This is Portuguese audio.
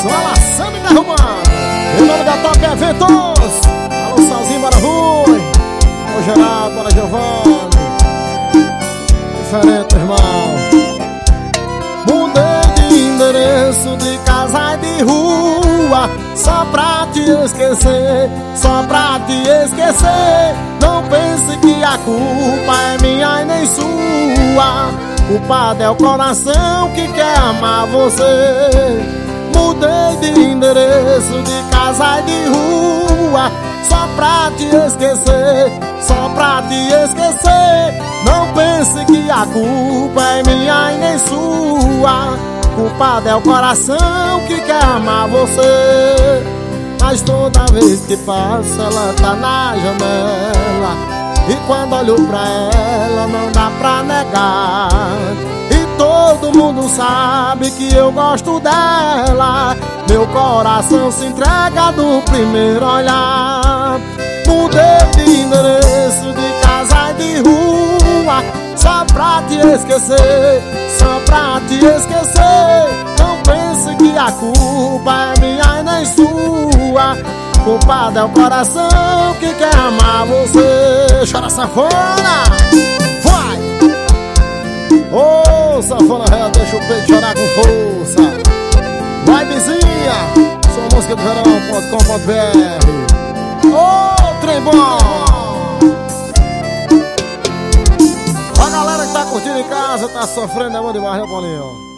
Ventos, vai lá, Sam da Roma. Em nome da Top é Ventos. Alô, Salzinho, bora Rui. Alô, Geraldo, bora Giovanni. Diferente, irmão. Mudei de endereço, de casa e de rua. Só pra te esquecer, só pra te esquecer. Não pense que a culpa é minha e nem sua culpado é o coração que quer amar você. Mudei de endereço de casa e de rua Só pra te esquecer, só pra te esquecer. Não pense que a culpa é minha e nem sua. Culpado é o coração que quer amar você. Mas toda vez que passa ela tá na janela. E quando olho pra ela não dá pra negar sabe que eu gosto dela. Meu coração se entrega do primeiro olhar. Mudei de endereço de casa e de rua Só pra te esquecer, só pra te esquecer. Não pense que a culpa é minha e nem sua. Culpado é o coração que quer amar você. Chora safona, safona real, deixa o peito chorar com força Vai vizinha, sua música do verão.com.br Ô oh, trem bom! A galera que tá curtindo em casa tá sofrendo, é bom demais, né, Paulinho?